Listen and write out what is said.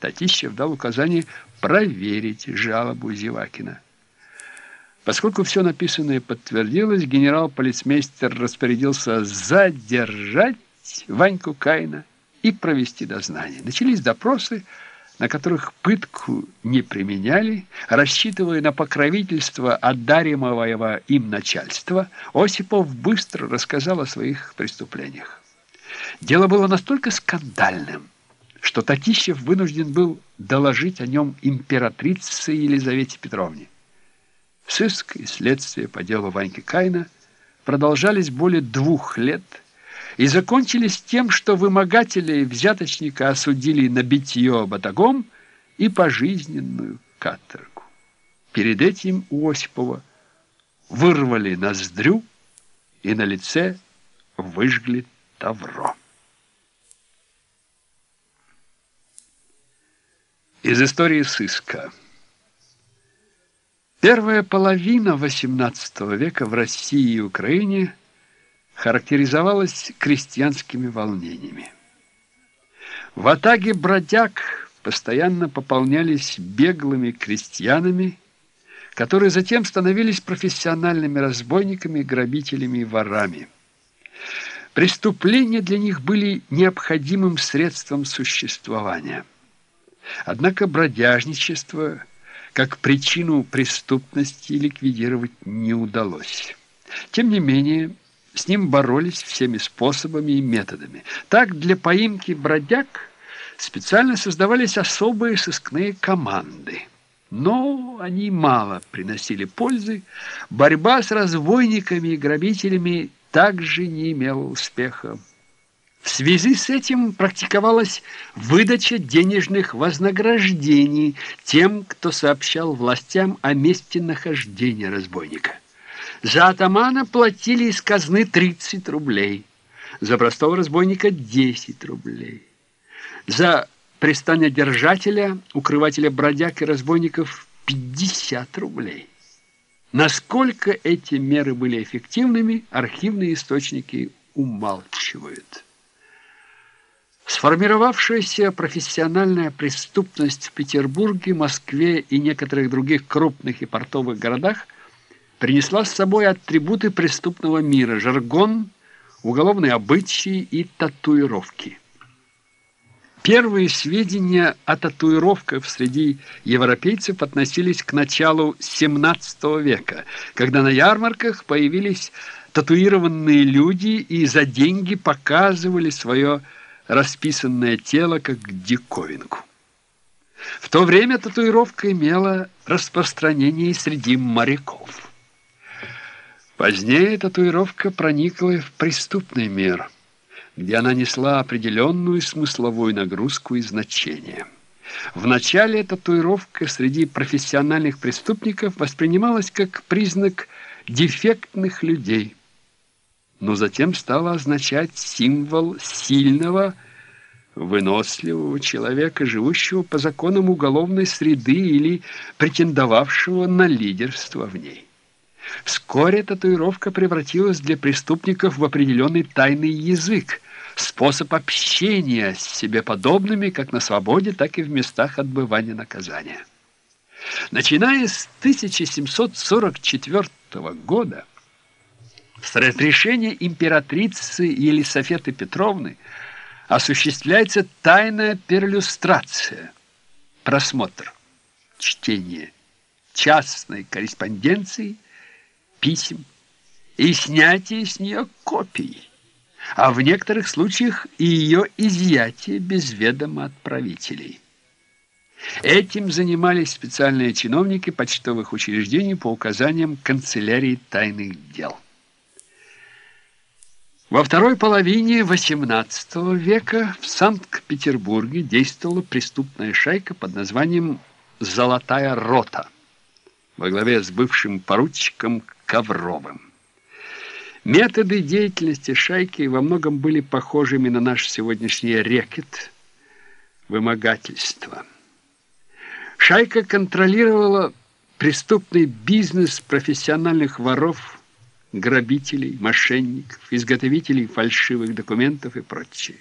Татищев дал указание проверить жалобу Зевакина. Поскольку все написанное подтвердилось, генерал-полицмейстер распорядился задержать Ваньку Кайна и провести дознание. Начались допросы, на которых пытку не применяли, рассчитывая на покровительство одаримого им начальства, Осипов быстро рассказал о своих преступлениях. Дело было настолько скандальным, что Татищев вынужден был доложить о нем императрице Елизавете Петровне. Сыск и следствие по делу Ваньки Кайна продолжались более двух лет и закончились тем, что вымогателя и взяточника осудили на битье батагом и пожизненную каторгу. Перед этим у Осипова вырвали ноздрю и на лице выжгли тавро. Из истории сыска. Первая половина XVIII века в России и Украине характеризовалась крестьянскими волнениями. В атаге бродяг постоянно пополнялись беглыми крестьянами, которые затем становились профессиональными разбойниками, грабителями и ворами. Преступления для них были необходимым средством существования – Однако бродяжничество как причину преступности ликвидировать не удалось. Тем не менее, с ним боролись всеми способами и методами. Так, для поимки бродяг специально создавались особые сыскные команды. Но они мало приносили пользы. Борьба с разбойниками и грабителями также не имела успеха. В связи с этим практиковалась выдача денежных вознаграждений тем, кто сообщал властям о месте нахождения разбойника. За атамана платили из казны 30 рублей, за простого разбойника 10 рублей. За пристанодержателя, укрывателя бродяг и разбойников 50 рублей. Насколько эти меры были эффективными, архивные источники умалчивают. Сформировавшаяся профессиональная преступность в Петербурге, Москве и некоторых других крупных и портовых городах принесла с собой атрибуты преступного мира – жаргон, уголовные обычаи и татуировки. Первые сведения о татуировках среди европейцев относились к началу XVII века, когда на ярмарках появились татуированные люди и за деньги показывали свое расписанное тело как диковинку. В то время татуировка имела распространение среди моряков. Позднее татуировка проникла в преступный мир, где она несла определенную смысловую нагрузку и значение. Вначале татуировка среди профессиональных преступников воспринималась как признак дефектных людей – но затем стало означать символ сильного, выносливого человека, живущего по законам уголовной среды или претендовавшего на лидерство в ней. Вскоре татуировка превратилась для преступников в определенный тайный язык, способ общения с себе подобными как на свободе, так и в местах отбывания наказания. Начиная с 1744 года, с разрешения императрицы Елисаветы Петровны осуществляется тайная перлюстрация, просмотр, чтение частной корреспонденции, писем и снятие с нее копий, а в некоторых случаях и ее изъятие без ведома отправителей. Этим занимались специальные чиновники почтовых учреждений по указаниям канцелярии тайных дел. Во второй половине XVIII века в Санкт-Петербурге действовала преступная шайка под названием «Золотая рота» во главе с бывшим поручиком Ковровым. Методы деятельности шайки во многом были похожими на наш сегодняшний рекет – вымогательство. Шайка контролировала преступный бизнес профессиональных воров – грабителей, мошенников, изготовителей фальшивых документов и прочее.